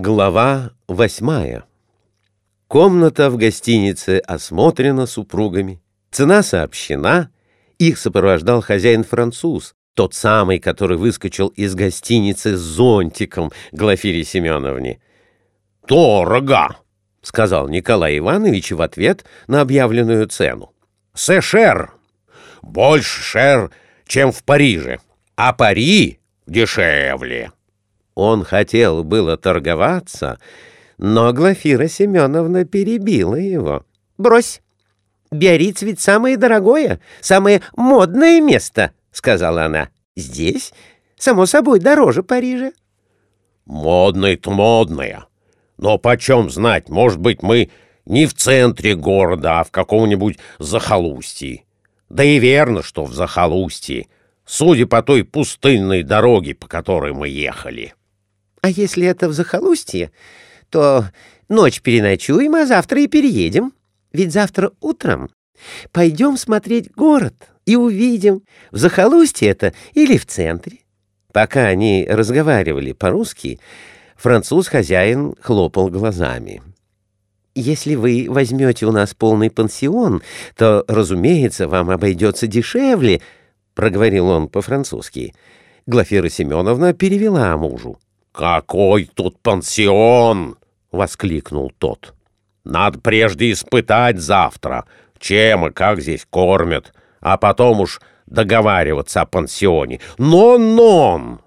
Глава восьмая. Комната в гостинице осмотрена супругами, цена сообщена, их сопровождал хозяин-француз, тот самый, который выскочил из гостиницы с зонтиком Глафире Семеновне. «Дорого!» — сказал Николай Иванович в ответ на объявленную цену. «Сэшер! Больше шер, чем в Париже, а Пари дешевле!» Он хотел было торговаться, но Глафира Семеновна перебила его. «Брось! Биарриц ведь самое дорогое, самое модное место!» — сказала она. «Здесь, само собой, дороже Парижа». «Модное-то модное. Но почем знать, может быть, мы не в центре города, а в каком-нибудь захолустье. Да и верно, что в захолустье, судя по той пустынной дороге, по которой мы ехали». А если это в захолустье, то ночь переночуем, а завтра и переедем. Ведь завтра утром пойдем смотреть город и увидим, в захолустье это или в центре. Пока они разговаривали по-русски, француз-хозяин хлопал глазами. «Если вы возьмете у нас полный пансион, то, разумеется, вам обойдется дешевле», — проговорил он по-французски. Глафира Семеновна перевела мужу. «Какой тут пансион!» — воскликнул тот. «Надо прежде испытать завтра, чем и как здесь кормят, а потом уж договариваться о пансионе. Но-нон!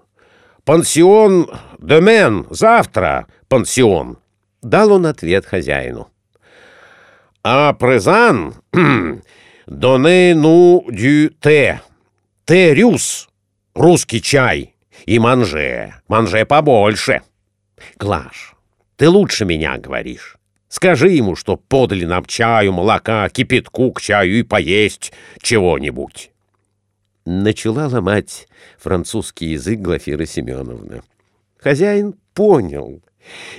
Пансион Демен, завтра пансион!» — дал он ответ хозяину. «А презан доне ну дю те, те рюс, русский чай» и манже, манже побольше. Глаш, ты лучше меня говоришь. Скажи ему, что подали нам чаю, молока, кипятку к чаю и поесть чего-нибудь. Начала ломать французский язык Глафира Семеновна. Хозяин понял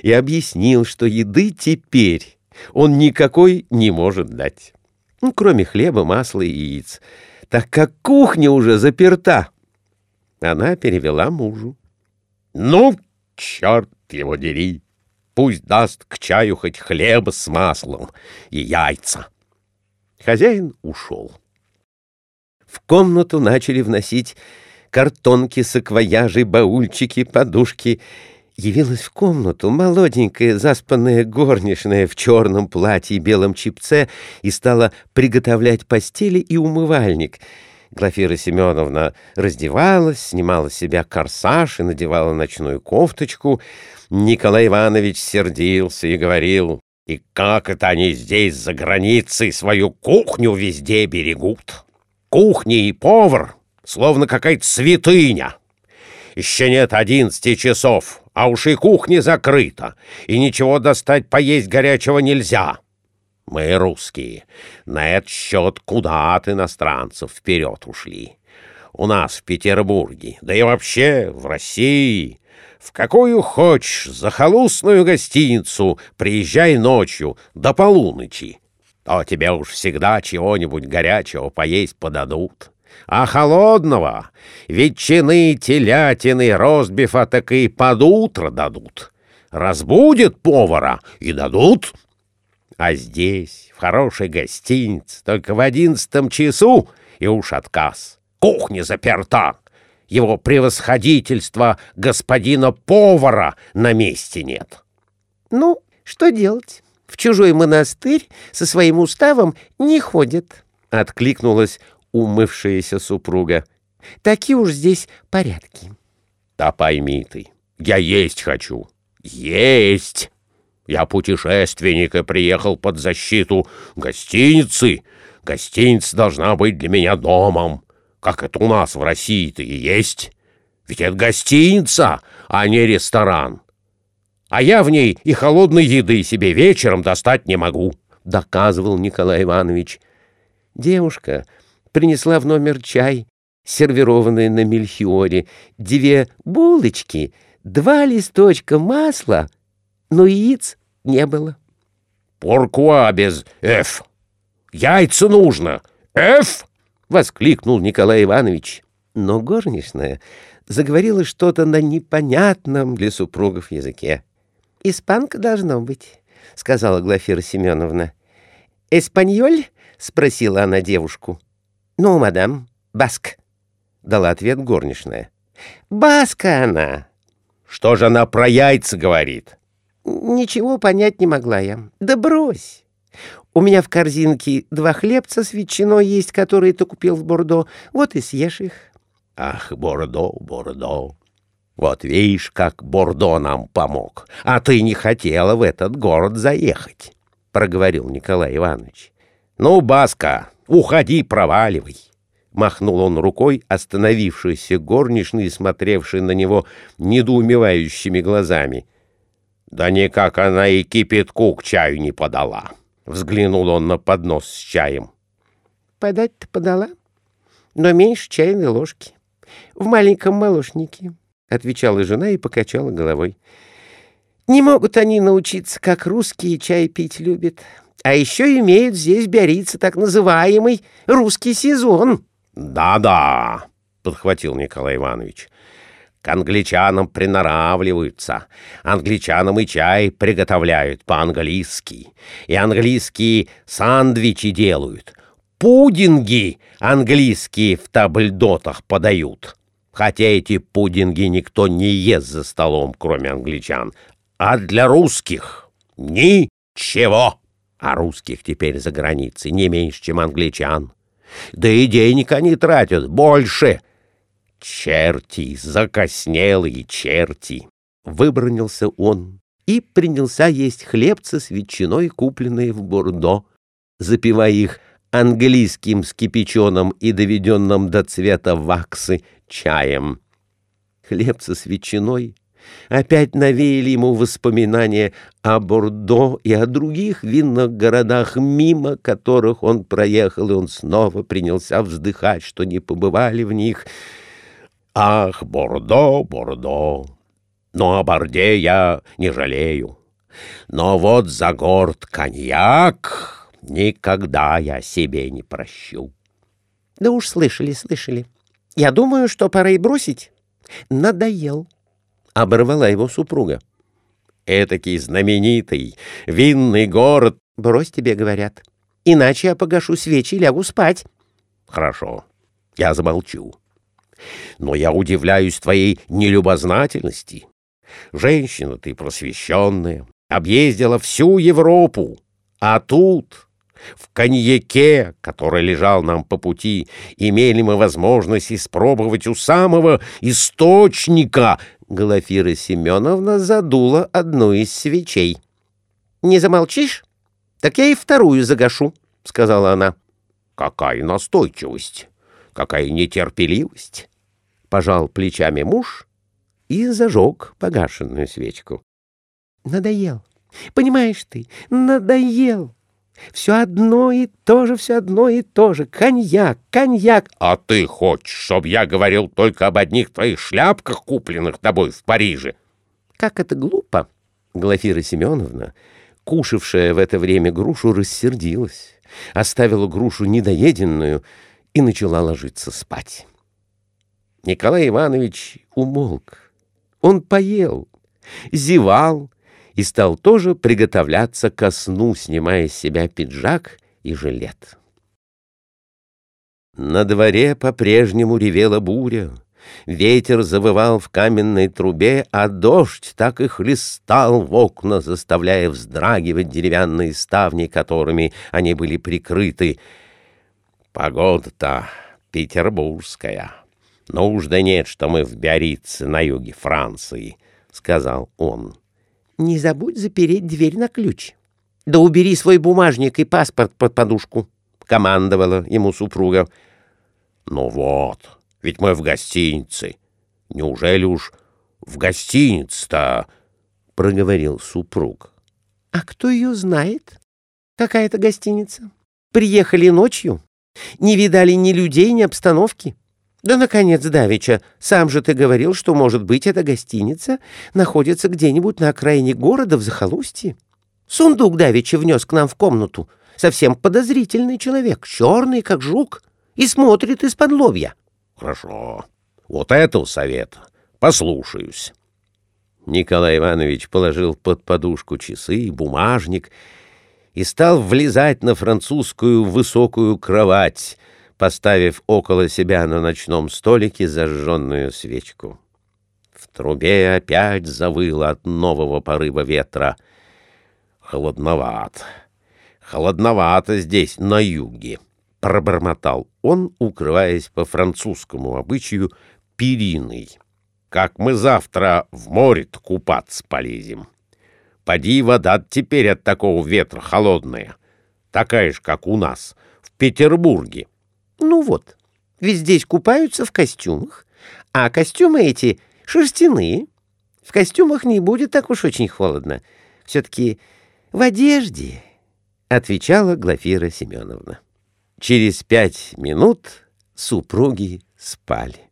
и объяснил, что еды теперь он никакой не может дать, ну, кроме хлеба, масла и яиц, так как кухня уже заперта. Она перевела мужу. «Ну, черт его дери! Пусть даст к чаю хоть хлеба с маслом и яйца!» Хозяин ушел. В комнату начали вносить картонки, саквояжи, баульчики, подушки. Явилась в комнату молоденькая заспанная горничная в черном платье и белом чипце и стала приготовлять постели и умывальник — Глафира Семеновна раздевалась, снимала с себя корсаж и надевала ночную кофточку. Николай Иванович сердился и говорил, «И как это они здесь, за границей, свою кухню везде берегут? Кухня и повар, словно какая-то святыня. Еще нет одиннадцати часов, а уж и кухня закрыта, и ничего достать поесть горячего нельзя». Мы, русские, на этот счет куда от иностранцев вперед ушли. У нас в Петербурге, да и вообще в России, в какую хочешь захолустную гостиницу приезжай ночью до полуночи, то тебе уж всегда чего-нибудь горячего поесть подадут. А холодного, ветчины, телятины, ростбифа так и под утро дадут. Разбудят повара и дадут — а здесь, в хорошей гостинице, только в одиннадцатом часу и уж отказ. Кухня заперта. Его превосходительство господина повара на месте нет. Ну, что делать? В чужой монастырь со своим уставом не ходят. Откликнулась умывшаяся супруга. Такие уж здесь порядки. Да пойми ты, я есть хочу. Есть! Я путешественник и приехал под защиту гостиницы. Гостиница должна быть для меня домом, как это у нас в России-то и есть. Ведь это гостиница, а не ресторан. А я в ней и холодной еды себе вечером достать не могу, — доказывал Николай Иванович. Девушка принесла в номер чай, сервированный на мельхиоре, две булочки, два листочка масла — но яиц не было. «Поркуа без «Ф». Яйца нужно! «Ф»!» — воскликнул Николай Иванович. Но горничная заговорила что-то на непонятном для супругов языке. «Испанка должно быть», — сказала Глафира Семеновна. «Эспаньоль?» — спросила она девушку. «Ну, мадам, баск», — дала ответ горничная. «Баска она!» «Что же она про яйца говорит?» «Ничего понять не могла я. Да брось! У меня в корзинке два хлебца с ветчиной есть, которые ты купил в Бордо. Вот и съешь их». «Ах, Бордо, Бордо! Вот видишь, как Бордо нам помог, а ты не хотела в этот город заехать», — проговорил Николай Иванович. «Ну, Баска, уходи, проваливай». Махнул он рукой, остановившийся горничной, смотревший на него недоумевающими глазами. «Да никак она и кипятку к чаю не подала!» Взглянул он на поднос с чаем. «Подать-то подала, но меньше чайной ложки. В маленьком молочнике», — отвечала жена и покачала головой. «Не могут они научиться, как русские чай пить любят. А еще имеют здесь Биаррица так называемый русский сезон». «Да-да», — подхватил Николай Иванович. «К англичанам приноравливаются. Англичанам и чай приготовляют по-английски. И английские сандвичи делают. Пудинги английские в табльдотах подают. Хотя эти пудинги никто не ест за столом, кроме англичан. А для русских ничего. А русских теперь за границей не меньше, чем англичан. Да и денег они тратят больше. Черти, закоснелые черти. Выбронился он и принялся есть хлебцы с ветчиной, купленные в Бордо, запивая их английским скипяченым и доведенным до цвета ваксы чаем. Хлебцы с ветчиной опять навеяли ему воспоминания о Бордо и о других винных городах, мимо которых он проехал, и он снова принялся вздыхать, что не побывали в них. «Ах, Бордо, Бордо! Но о Борде я не жалею. Но вот за город коньяк никогда я себе не прощу». «Да уж слышали, слышали. Я думаю, что пора и бросить. Надоел» оборвала его супруга. «Этакий знаменитый винный город!» «Брось тебе, говорят. Иначе я погашу свечи и лягу спать». «Хорошо, я замолчу. Но я удивляюсь твоей нелюбознательности. Женщина ты просвещенная, объездила всю Европу, а тут в коньяке, который лежал нам по пути, имели мы возможность испробовать у самого источника. Глафира Семеновна задула одну из свечей. «Не замолчишь? Так я и вторую загашу», — сказала она. «Какая настойчивость! Какая нетерпеливость!» Пожал плечами муж и зажег погашенную свечку. «Надоел. Понимаешь ты, надоел!» Все одно и то же, все одно и то же. Коньяк, коньяк. А ты хочешь, чтобы я говорил только об одних твоих шляпках, купленных тобой в Париже? Как это глупо. Глафира Семеновна, кушавшая в это время грушу, рассердилась, оставила грушу недоеденную и начала ложиться спать. Николай Иванович умолк. Он поел, зевал, и стал тоже приготовляться ко сну, снимая с себя пиджак и жилет. На дворе по-прежнему ревела буря. Ветер завывал в каменной трубе, а дождь так и хлестал в окна, заставляя вздрагивать деревянные ставни, которыми они были прикрыты. Погода-то петербургская. Нужды нет, что мы в Биаррице на юге Франции, — сказал он. Не забудь запереть дверь на ключ. Да убери свой бумажник и паспорт под подушку, — командовала ему супруга. Ну вот, ведь мы в гостинице. Неужели уж в гостинице-то? — проговорил супруг. — А кто ее знает? Какая-то гостиница. Приехали ночью, не видали ни людей, ни обстановки. Да, наконец, Давича, сам же ты говорил, что, может быть, эта гостиница находится где-нибудь на окраине города в захолустье. Сундук Давича внес к нам в комнату. Совсем подозрительный человек, черный, как жук, и смотрит из-под лобья. Хорошо. Вот этого совета послушаюсь. Николай Иванович положил под подушку часы, бумажник и стал влезать на французскую высокую кровать, поставив около себя на ночном столике зажженную свечку. В трубе опять завыло от нового порыва ветра. Холодновато, холодновато здесь, на юге, — пробормотал он, укрываясь по французскому обычаю периной. Как мы завтра в море купаться полезем. Поди вода теперь от такого ветра холодная, такая же, как у нас, в Петербурге. Ну вот, ведь здесь купаются в костюмах, а костюмы эти шерстяные. В костюмах не будет так уж очень холодно. Все-таки в одежде, — отвечала Глафира Семеновна. Через пять минут супруги спали.